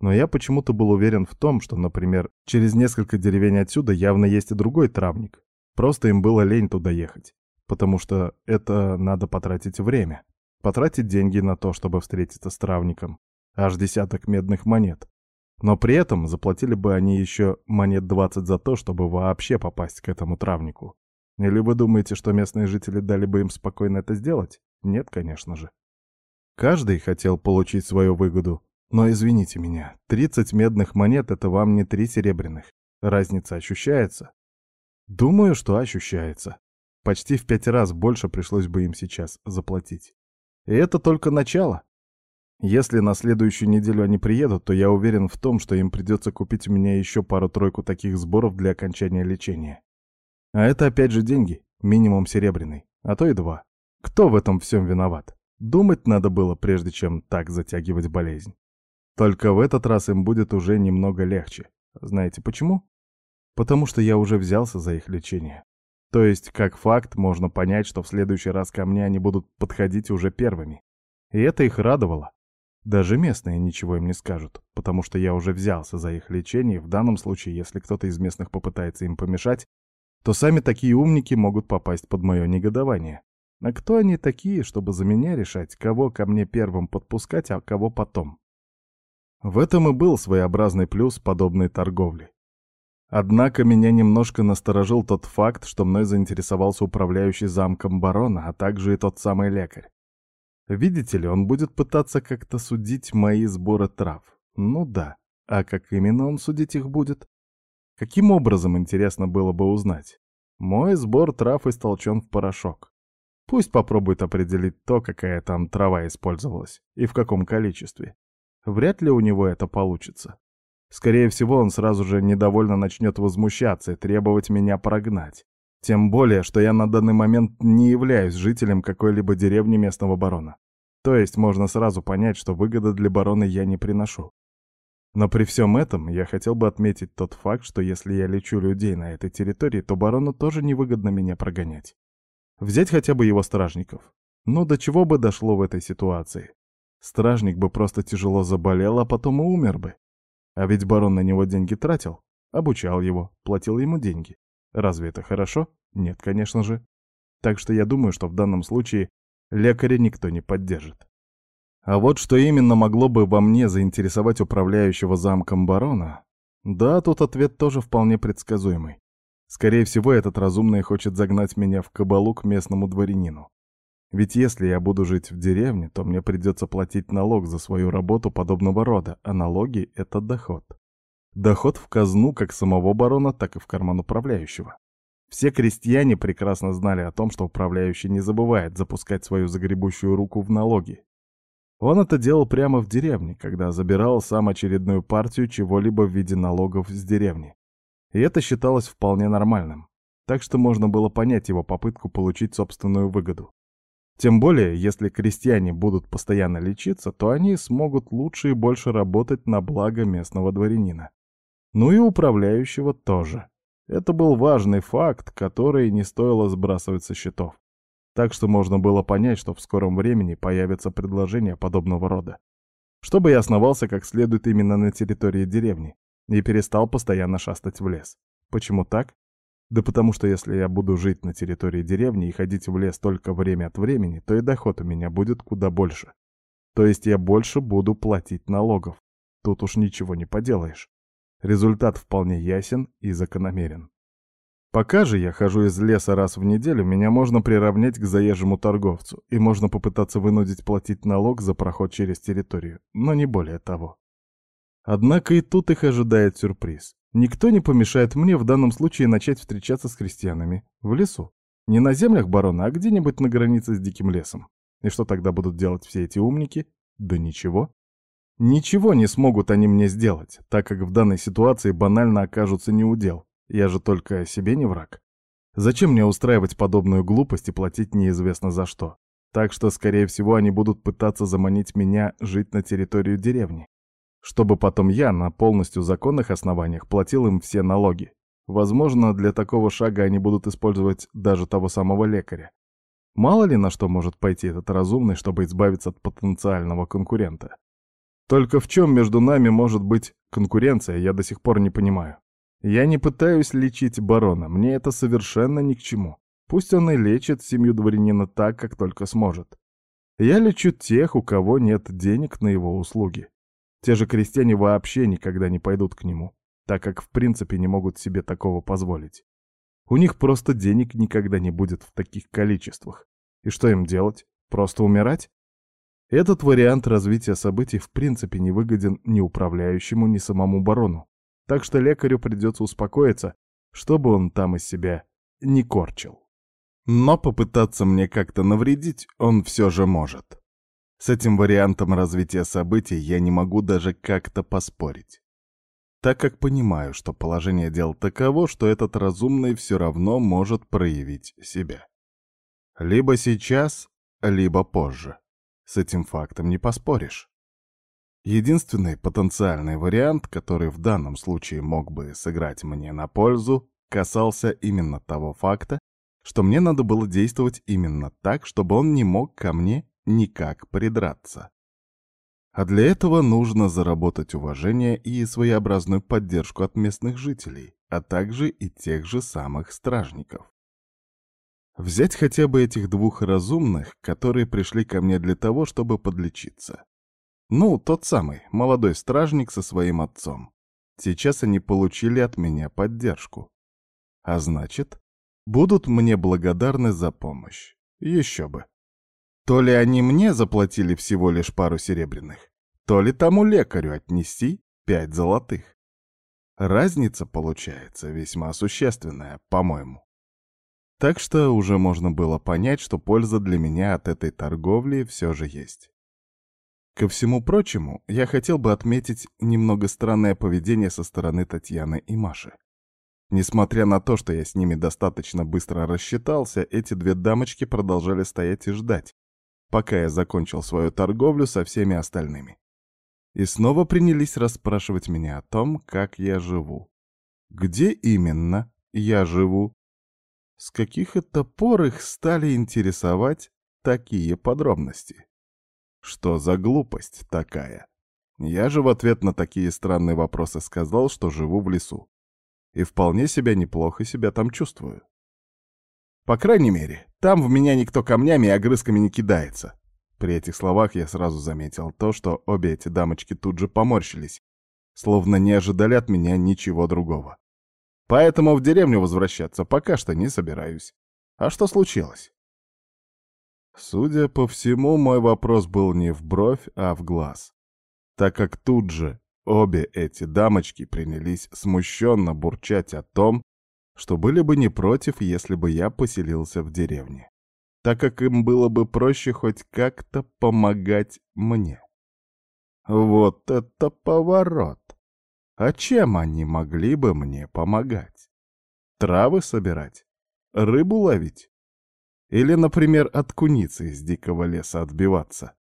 Но я почему-то был уверен в том, что, например, через несколько деревень отсюда явно есть и другой травник. Просто им было лень туда ехать. Потому что это надо потратить время. Потратить деньги на то, чтобы встретиться с травником аж десяток медных монет. Но при этом заплатили бы они еще монет 20 за то, чтобы вообще попасть к этому травнику. Или вы думаете, что местные жители дали бы им спокойно это сделать? Нет, конечно же. Каждый хотел получить свою выгоду. Но извините меня, 30 медных монет — это вам не три серебряных. Разница ощущается? Думаю, что ощущается. Почти в пять раз больше пришлось бы им сейчас заплатить. И это только начало. Если на следующую неделю они приедут, то я уверен в том, что им придется купить у меня еще пару-тройку таких сборов для окончания лечения. А это опять же деньги, минимум серебряный, а то и два. Кто в этом всем виноват? Думать надо было, прежде чем так затягивать болезнь. Только в этот раз им будет уже немного легче. Знаете почему? Потому что я уже взялся за их лечение. То есть, как факт, можно понять, что в следующий раз ко мне они будут подходить уже первыми. И это их радовало. Даже местные ничего им не скажут, потому что я уже взялся за их лечение, в данном случае, если кто-то из местных попытается им помешать, то сами такие умники могут попасть под мое негодование. А кто они такие, чтобы за меня решать, кого ко мне первым подпускать, а кого потом? В этом и был своеобразный плюс подобной торговли. Однако меня немножко насторожил тот факт, что мной заинтересовался управляющий замком барона, а также и тот самый лекарь. Видите ли, он будет пытаться как-то судить мои сборы трав. Ну да. А как именно он судить их будет? Каким образом, интересно было бы узнать? Мой сбор трав истолчен в порошок. Пусть попробует определить то, какая там трава использовалась и в каком количестве. Вряд ли у него это получится. Скорее всего, он сразу же недовольно начнет возмущаться и требовать меня прогнать. Тем более, что я на данный момент не являюсь жителем какой-либо деревни местного барона. То есть можно сразу понять, что выгоды для барона я не приношу. Но при всем этом я хотел бы отметить тот факт, что если я лечу людей на этой территории, то барону тоже невыгодно меня прогонять. Взять хотя бы его стражников. Ну, до чего бы дошло в этой ситуации? Стражник бы просто тяжело заболел, а потом и умер бы. А ведь барон на него деньги тратил, обучал его, платил ему деньги. Разве это хорошо? Нет, конечно же. Так что я думаю, что в данном случае лекаря никто не поддержит. А вот что именно могло бы во мне заинтересовать управляющего замком барона? Да, тут ответ тоже вполне предсказуемый. Скорее всего, этот разумный хочет загнать меня в кабалу к местному дворянину. Ведь если я буду жить в деревне, то мне придется платить налог за свою работу подобного рода, а налоги — это доход. Доход в казну как самого барона, так и в карман управляющего. Все крестьяне прекрасно знали о том, что управляющий не забывает запускать свою загребущую руку в налоги. Он это делал прямо в деревне, когда забирал сам очередную партию чего-либо в виде налогов с деревни. И это считалось вполне нормальным. Так что можно было понять его попытку получить собственную выгоду. Тем более, если крестьяне будут постоянно лечиться, то они смогут лучше и больше работать на благо местного дворянина. Ну и управляющего тоже. Это был важный факт, который не стоило сбрасывать со счетов. Так что можно было понять, что в скором времени появятся предложения подобного рода. Чтобы я основался как следует именно на территории деревни. и перестал постоянно шастать в лес. Почему так? Да потому что если я буду жить на территории деревни и ходить в лес только время от времени, то и доход у меня будет куда больше. То есть я больше буду платить налогов. Тут уж ничего не поделаешь. Результат вполне ясен и закономерен. Пока же я хожу из леса раз в неделю, меня можно приравнять к заезжему торговцу, и можно попытаться вынудить платить налог за проход через территорию, но не более того. Однако и тут их ожидает сюрприз. Никто не помешает мне в данном случае начать встречаться с крестьянами в лесу. Не на землях барона, а где-нибудь на границе с диким лесом. И что тогда будут делать все эти умники? Да ничего. Ничего не смогут они мне сделать, так как в данной ситуации банально окажутся неудел. Я же только себе не враг. Зачем мне устраивать подобную глупость и платить неизвестно за что? Так что, скорее всего, они будут пытаться заманить меня жить на территорию деревни чтобы потом я на полностью законных основаниях платил им все налоги. Возможно, для такого шага они будут использовать даже того самого лекаря. Мало ли на что может пойти этот разумный, чтобы избавиться от потенциального конкурента. Только в чем между нами может быть конкуренция, я до сих пор не понимаю. Я не пытаюсь лечить барона, мне это совершенно ни к чему. Пусть он и лечит семью дворянина так, как только сможет. Я лечу тех, у кого нет денег на его услуги. Те же крестьяне вообще никогда не пойдут к нему, так как в принципе не могут себе такого позволить. У них просто денег никогда не будет в таких количествах. И что им делать? Просто умирать? Этот вариант развития событий в принципе не выгоден ни управляющему, ни самому барону. Так что лекарю придется успокоиться, чтобы он там из себя не корчил. Но попытаться мне как-то навредить он все же может. С этим вариантом развития событий я не могу даже как-то поспорить. Так как понимаю, что положение дел таково, что этот разумный все равно может проявить себя. Либо сейчас, либо позже. С этим фактом не поспоришь. Единственный потенциальный вариант, который в данном случае мог бы сыграть мне на пользу, касался именно того факта, что мне надо было действовать именно так, чтобы он не мог ко мне никак придраться. А для этого нужно заработать уважение и своеобразную поддержку от местных жителей, а также и тех же самых стражников. Взять хотя бы этих двух разумных, которые пришли ко мне для того, чтобы подлечиться. Ну, тот самый, молодой стражник со своим отцом. Сейчас они получили от меня поддержку. А значит, будут мне благодарны за помощь. Еще бы. То ли они мне заплатили всего лишь пару серебряных, то ли тому лекарю отнести пять золотых. Разница получается весьма существенная, по-моему. Так что уже можно было понять, что польза для меня от этой торговли все же есть. Ко всему прочему, я хотел бы отметить немного странное поведение со стороны Татьяны и Маши. Несмотря на то, что я с ними достаточно быстро рассчитался, эти две дамочки продолжали стоять и ждать, пока я закончил свою торговлю со всеми остальными. И снова принялись расспрашивать меня о том, как я живу. Где именно я живу? С каких это пор их стали интересовать такие подробности? Что за глупость такая? Я же в ответ на такие странные вопросы сказал, что живу в лесу. И вполне себя неплохо себя там чувствую. По крайней мере, там в меня никто камнями и огрызками не кидается. При этих словах я сразу заметил то, что обе эти дамочки тут же поморщились, словно не ожидали от меня ничего другого. Поэтому в деревню возвращаться пока что не собираюсь. А что случилось? Судя по всему, мой вопрос был не в бровь, а в глаз. Так как тут же обе эти дамочки принялись смущенно бурчать о том, что были бы не против, если бы я поселился в деревне, так как им было бы проще хоть как-то помогать мне. Вот это поворот! А чем они могли бы мне помогать? Травы собирать? Рыбу ловить? Или, например, от куницы из дикого леса отбиваться?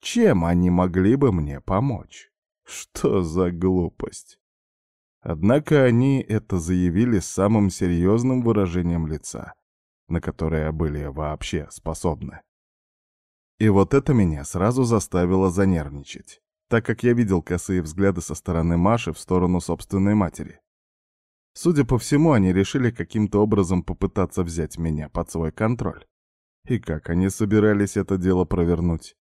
Чем они могли бы мне помочь? Что за глупость? Однако они это заявили с самым серьезным выражением лица, на которое были вообще способны. И вот это меня сразу заставило занервничать, так как я видел косые взгляды со стороны Маши в сторону собственной матери. Судя по всему, они решили каким-то образом попытаться взять меня под свой контроль. И как они собирались это дело провернуть?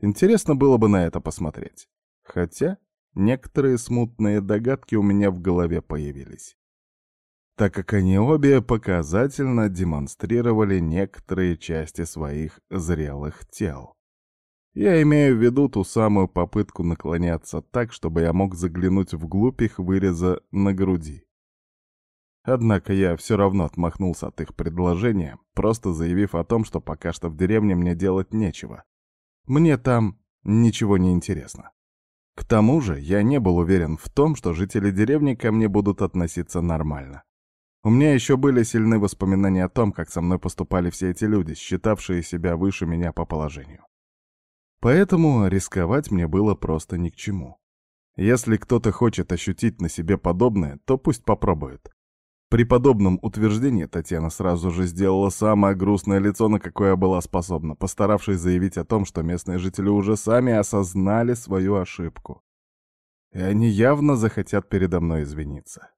Интересно было бы на это посмотреть. Хотя некоторые смутные догадки у меня в голове появились. Так как они обе показательно демонстрировали некоторые части своих зрелых тел. Я имею в виду ту самую попытку наклоняться так, чтобы я мог заглянуть вглубь их выреза на груди. Однако я все равно отмахнулся от их предложения, просто заявив о том, что пока что в деревне мне делать нечего. Мне там ничего не интересно. К тому же я не был уверен в том, что жители деревни ко мне будут относиться нормально. У меня еще были сильны воспоминания о том, как со мной поступали все эти люди, считавшие себя выше меня по положению. Поэтому рисковать мне было просто ни к чему. Если кто-то хочет ощутить на себе подобное, то пусть попробует. При подобном утверждении Татьяна сразу же сделала самое грустное лицо, на какое была способна, постаравшись заявить о том, что местные жители уже сами осознали свою ошибку. И они явно захотят передо мной извиниться.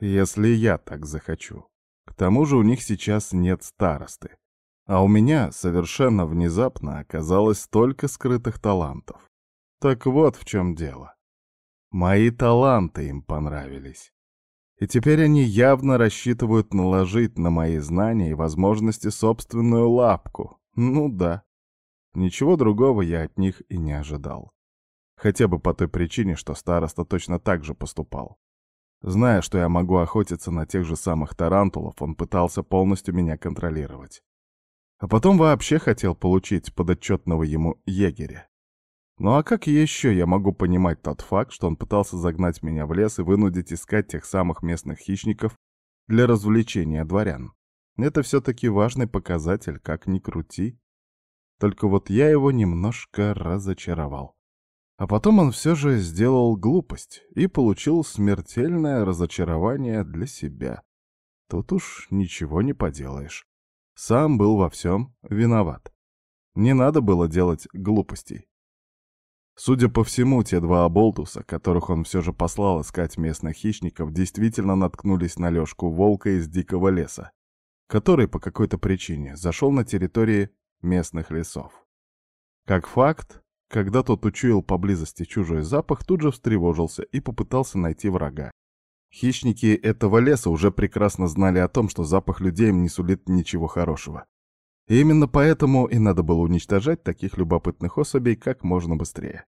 Если я так захочу. К тому же у них сейчас нет старосты. А у меня совершенно внезапно оказалось столько скрытых талантов. Так вот в чем дело. Мои таланты им понравились. И теперь они явно рассчитывают наложить на мои знания и возможности собственную лапку. Ну да. Ничего другого я от них и не ожидал. Хотя бы по той причине, что староста точно так же поступал. Зная, что я могу охотиться на тех же самых тарантулов, он пытался полностью меня контролировать. А потом вообще хотел получить подотчетного ему егеря. Ну а как еще я могу понимать тот факт, что он пытался загнать меня в лес и вынудить искать тех самых местных хищников для развлечения дворян? Это все-таки важный показатель, как ни крути. Только вот я его немножко разочаровал. А потом он все же сделал глупость и получил смертельное разочарование для себя. Тут уж ничего не поделаешь. Сам был во всем виноват. Не надо было делать глупостей. Судя по всему, те два оболтуса, которых он все же послал искать местных хищников, действительно наткнулись на лёжку волка из дикого леса, который по какой-то причине зашел на территории местных лесов. Как факт, когда тот учуял поблизости чужой запах, тут же встревожился и попытался найти врага. Хищники этого леса уже прекрасно знали о том, что запах людей им не сулит ничего хорошего. И именно поэтому и надо было уничтожать таких любопытных особей как можно быстрее.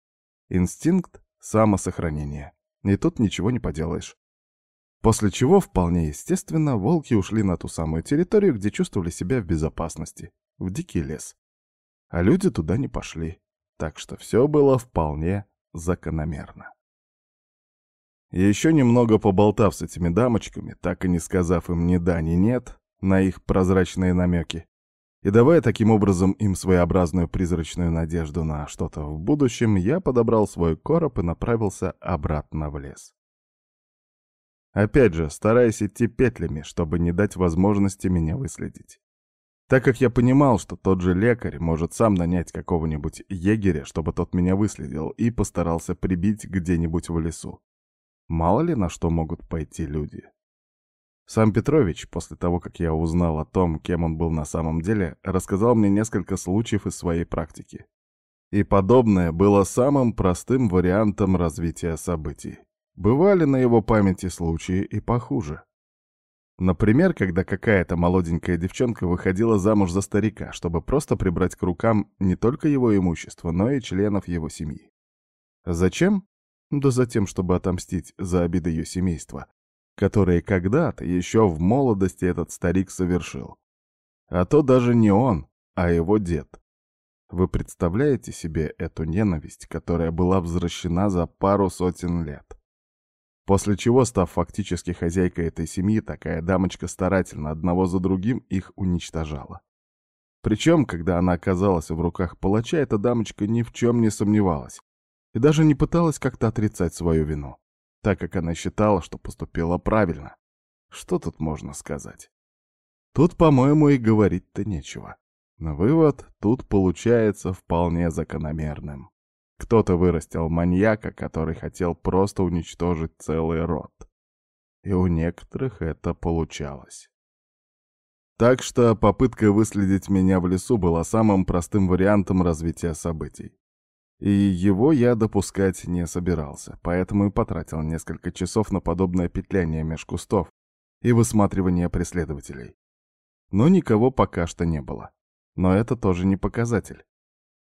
Инстинкт самосохранения. И тут ничего не поделаешь. После чего, вполне естественно, волки ушли на ту самую территорию, где чувствовали себя в безопасности, в дикий лес. А люди туда не пошли. Так что все было вполне закономерно. Еще немного поболтав с этими дамочками, так и не сказав им ни да, ни нет на их прозрачные намеки, и давая таким образом им своеобразную призрачную надежду на что-то в будущем, я подобрал свой короб и направился обратно в лес. Опять же, стараясь идти петлями, чтобы не дать возможности меня выследить. Так как я понимал, что тот же лекарь может сам нанять какого-нибудь егеря, чтобы тот меня выследил, и постарался прибить где-нибудь в лесу. Мало ли на что могут пойти люди. Сам Петрович, после того, как я узнал о том, кем он был на самом деле, рассказал мне несколько случаев из своей практики. И подобное было самым простым вариантом развития событий. Бывали на его памяти случаи и похуже. Например, когда какая-то молоденькая девчонка выходила замуж за старика, чтобы просто прибрать к рукам не только его имущество, но и членов его семьи. Зачем? Да за тем, чтобы отомстить за обиды ее семейства, которые когда-то, еще в молодости, этот старик совершил. А то даже не он, а его дед. Вы представляете себе эту ненависть, которая была возвращена за пару сотен лет? После чего, став фактически хозяйкой этой семьи, такая дамочка старательно одного за другим их уничтожала. Причем, когда она оказалась в руках палача, эта дамочка ни в чем не сомневалась и даже не пыталась как-то отрицать свою вину, так как она считала, что поступила правильно. Что тут можно сказать? Тут, по-моему, и говорить-то нечего. Но вывод тут получается вполне закономерным. кто-то вырастил маньяка, который хотел просто уничтожить целый род. И у некоторых это получалось. Так что попытка выследить меня в лесу была самым простым вариантом развития событий. И его я допускать не собирался, поэтому и потратил несколько часов на подобное петляние меж кустов и высматривание преследователей. Но никого пока что не было. Но это тоже не показатель.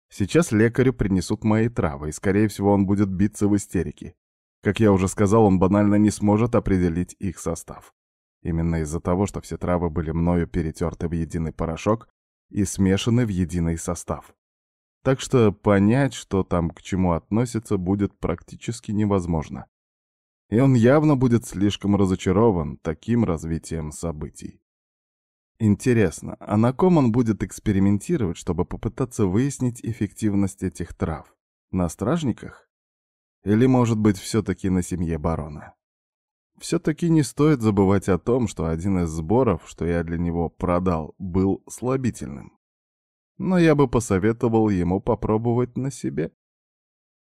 Сейчас лекарю принесут мои травы, и, скорее всего, он будет биться в истерике. Как я уже сказал, он банально не сможет определить их состав. Именно из-за того, что все травы были мною перетерты в единый порошок и смешаны в единый состав. Так что понять, что там к чему относится, будет практически невозможно. И он явно будет слишком разочарован таким развитием событий. Интересно, а на ком он будет экспериментировать, чтобы попытаться выяснить эффективность этих трав? На стражниках? Или, может быть, все-таки на семье барона? Все-таки не стоит забывать о том, что один из сборов, что я для него продал, был слабительным. Но я бы посоветовал ему попробовать на себе.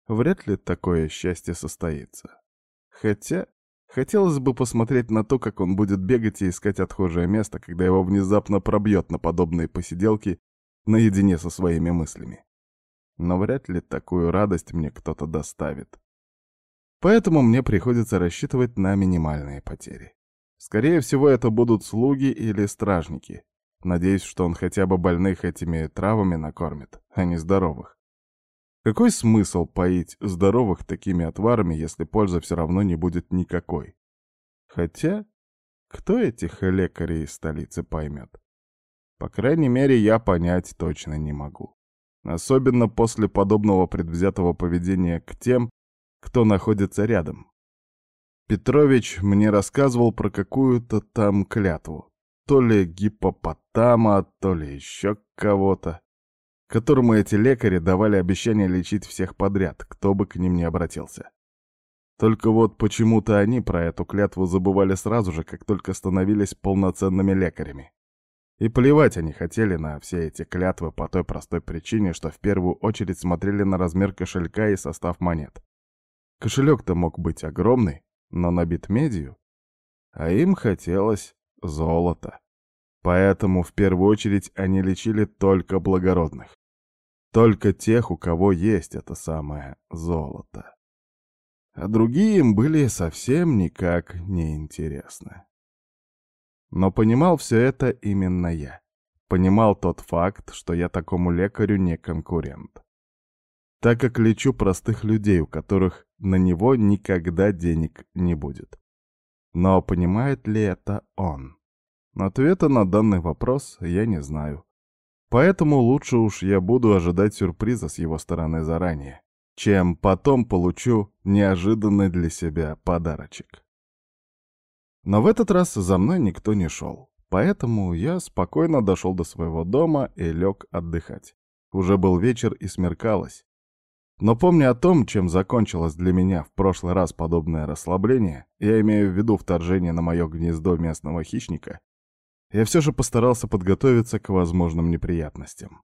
Вряд ли такое счастье состоится. Хотя Хотелось бы посмотреть на то, как он будет бегать и искать отхожее место, когда его внезапно пробьет на подобные посиделки наедине со своими мыслями. Но вряд ли такую радость мне кто-то доставит. Поэтому мне приходится рассчитывать на минимальные потери. Скорее всего, это будут слуги или стражники. Надеюсь, что он хотя бы больных этими травами накормит, а не здоровых. Какой смысл поить здоровых такими отварами, если пользы все равно не будет никакой? Хотя, кто этих лекарей из столицы поймет? По крайней мере, я понять точно не могу. Особенно после подобного предвзятого поведения к тем, кто находится рядом. Петрович мне рассказывал про какую-то там клятву. То ли гипопотама, то ли еще кого-то которому эти лекари давали обещание лечить всех подряд, кто бы к ним ни обратился. Только вот почему-то они про эту клятву забывали сразу же, как только становились полноценными лекарями. И плевать они хотели на все эти клятвы по той простой причине, что в первую очередь смотрели на размер кошелька и состав монет. Кошелек-то мог быть огромный, но набит медью, а им хотелось золота. Поэтому в первую очередь они лечили только благородных. Только тех, у кого есть это самое золото. А другие им были совсем никак не интересны. Но понимал все это именно я. Понимал тот факт, что я такому лекарю не конкурент. Так как лечу простых людей, у которых на него никогда денег не будет. Но понимает ли это он? Ответа на данный вопрос я не знаю. Поэтому лучше уж я буду ожидать сюрприза с его стороны заранее, чем потом получу неожиданный для себя подарочек. Но в этот раз за мной никто не шел, поэтому я спокойно дошел до своего дома и лег отдыхать. Уже был вечер и смеркалось. Но помня о том, чем закончилось для меня в прошлый раз подобное расслабление, я имею в виду вторжение на мое гнездо местного хищника, я все же постарался подготовиться к возможным неприятностям.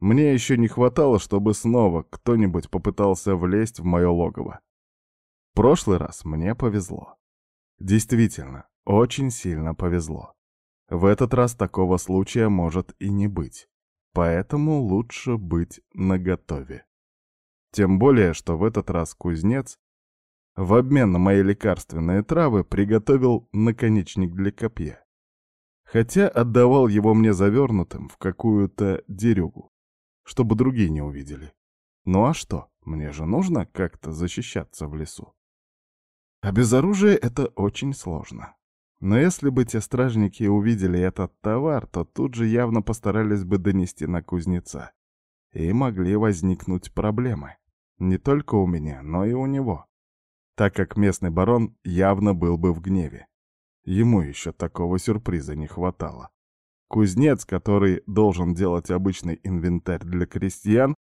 Мне еще не хватало, чтобы снова кто-нибудь попытался влезть в мое логово. В прошлый раз мне повезло. Действительно, очень сильно повезло. В этот раз такого случая может и не быть. Поэтому лучше быть наготове. Тем более, что в этот раз кузнец в обмен на мои лекарственные травы приготовил наконечник для копья хотя отдавал его мне завернутым в какую-то дерюгу, чтобы другие не увидели. Ну а что, мне же нужно как-то защищаться в лесу. А без оружия это очень сложно. Но если бы те стражники увидели этот товар, то тут же явно постарались бы донести на кузнеца. И могли возникнуть проблемы. Не только у меня, но и у него. Так как местный барон явно был бы в гневе. Ему еще такого сюрприза не хватало. Кузнец, который должен делать обычный инвентарь для крестьян,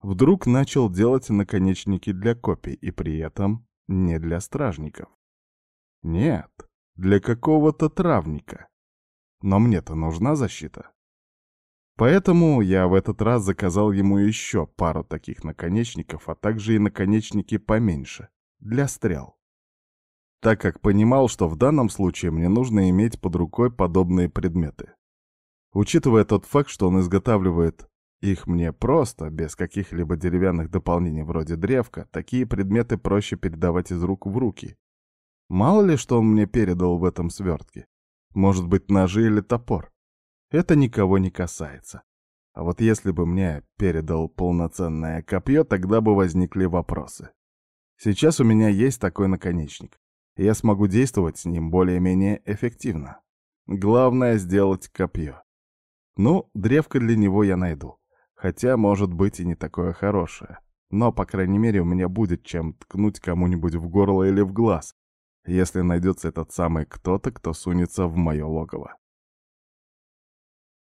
вдруг начал делать наконечники для копий, и при этом не для стражников. Нет, для какого-то травника. Но мне-то нужна защита. Поэтому я в этот раз заказал ему еще пару таких наконечников, а также и наконечники поменьше, для стрел. Так как понимал, что в данном случае мне нужно иметь под рукой подобные предметы. Учитывая тот факт, что он изготавливает их мне просто, без каких-либо деревянных дополнений вроде древка, такие предметы проще передавать из рук в руки. Мало ли, что он мне передал в этом свертке. Может быть, ножи или топор. Это никого не касается. А вот если бы мне передал полноценное копье, тогда бы возникли вопросы. Сейчас у меня есть такой наконечник. И я смогу действовать с ним более-менее эффективно. Главное — сделать копье. Ну, древко для него я найду. Хотя, может быть, и не такое хорошее. Но, по крайней мере, у меня будет чем ткнуть кому-нибудь в горло или в глаз, если найдется этот самый кто-то, кто сунется в мое логово.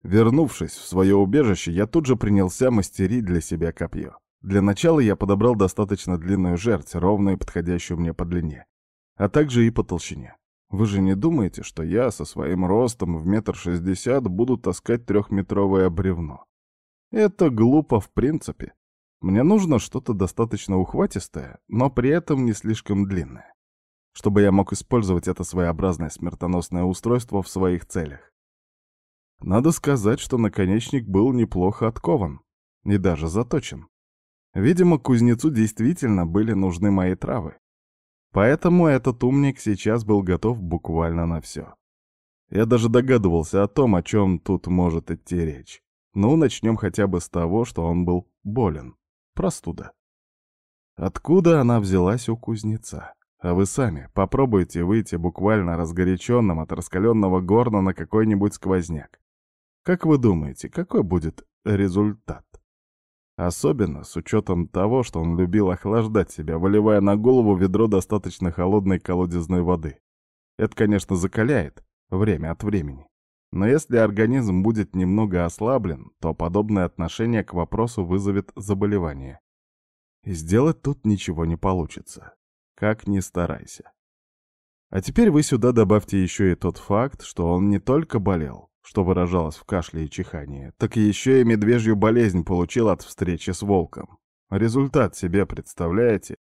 Вернувшись в свое убежище, я тут же принялся мастерить для себя копье. Для начала я подобрал достаточно длинную жерть, ровную и подходящую мне по длине, а также и по толщине. Вы же не думаете, что я со своим ростом в метр шестьдесят буду таскать трехметровое бревно? Это глупо в принципе. Мне нужно что-то достаточно ухватистое, но при этом не слишком длинное чтобы я мог использовать это своеобразное смертоносное устройство в своих целях. Надо сказать, что наконечник был неплохо откован и даже заточен. Видимо, кузнецу действительно были нужны мои травы. Поэтому этот умник сейчас был готов буквально на все. Я даже догадывался о том, о чем тут может идти речь. Ну, начнем хотя бы с того, что он был болен. Простуда. Откуда она взялась у кузнеца? А вы сами попробуйте выйти буквально разгоряченным от раскаленного горна на какой-нибудь сквозняк. Как вы думаете, какой будет результат? Особенно с учетом того, что он любил охлаждать себя, выливая на голову ведро достаточно холодной колодезной воды. Это, конечно, закаляет время от времени. Но если организм будет немного ослаблен, то подобное отношение к вопросу вызовет заболевание. И сделать тут ничего не получится. Как ни старайся. А теперь вы сюда добавьте еще и тот факт, что он не только болел, что выражалось в кашле и чихании, так еще и медвежью болезнь получил от встречи с волком. Результат себе представляете?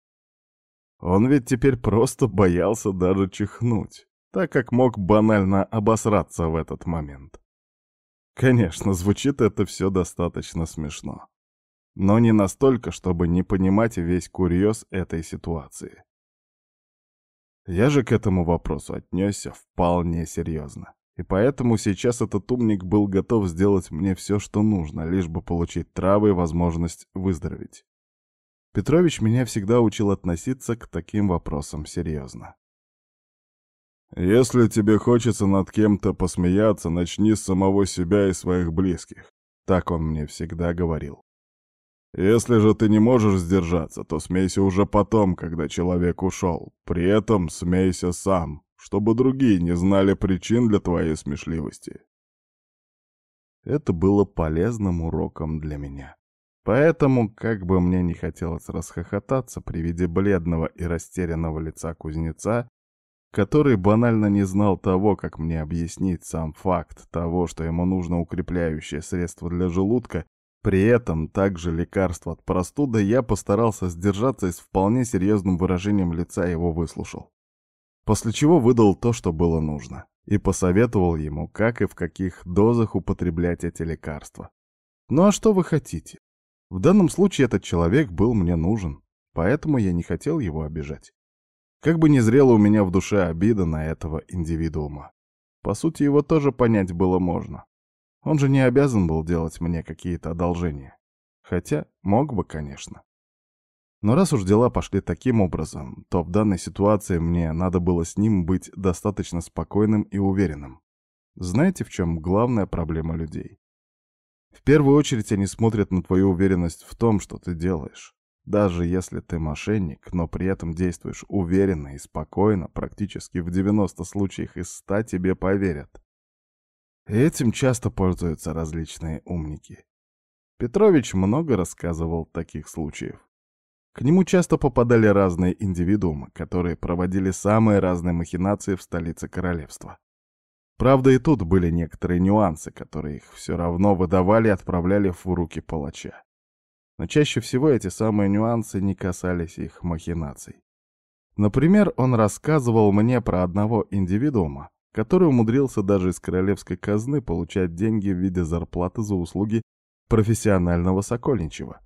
Он ведь теперь просто боялся даже чихнуть, так как мог банально обосраться в этот момент. Конечно, звучит это все достаточно смешно. Но не настолько, чтобы не понимать весь курьез этой ситуации. Я же к этому вопросу отнесся вполне серьезно. И поэтому сейчас этот умник был готов сделать мне все, что нужно, лишь бы получить травы и возможность выздороветь. Петрович меня всегда учил относиться к таким вопросам серьезно. «Если тебе хочется над кем-то посмеяться, начни с самого себя и своих близких», — так он мне всегда говорил. Если же ты не можешь сдержаться, то смейся уже потом, когда человек ушел. При этом смейся сам, чтобы другие не знали причин для твоей смешливости. Это было полезным уроком для меня. Поэтому, как бы мне не хотелось расхохотаться при виде бледного и растерянного лица кузнеца, который банально не знал того, как мне объяснить сам факт того, что ему нужно укрепляющее средство для желудка, при этом также лекарство от простуды я постарался сдержаться и с вполне серьезным выражением лица его выслушал. После чего выдал то, что было нужно, и посоветовал ему, как и в каких дозах употреблять эти лекарства. Ну а что вы хотите? В данном случае этот человек был мне нужен, поэтому я не хотел его обижать. Как бы ни зрела у меня в душе обида на этого индивидуума. По сути, его тоже понять было можно. Он же не обязан был делать мне какие-то одолжения. Хотя мог бы, конечно. Но раз уж дела пошли таким образом, то в данной ситуации мне надо было с ним быть достаточно спокойным и уверенным. Знаете, в чем главная проблема людей? В первую очередь они смотрят на твою уверенность в том, что ты делаешь. Даже если ты мошенник, но при этом действуешь уверенно и спокойно, практически в 90 случаях из 100 тебе поверят. Этим часто пользуются различные умники. Петрович много рассказывал таких случаев. К нему часто попадали разные индивидуумы, которые проводили самые разные махинации в столице королевства. Правда, и тут были некоторые нюансы, которые их все равно выдавали и отправляли в руки палача. Но чаще всего эти самые нюансы не касались их махинаций. Например, он рассказывал мне про одного индивидуума, который умудрился даже из королевской казны получать деньги в виде зарплаты за услуги профессионального сокольничего.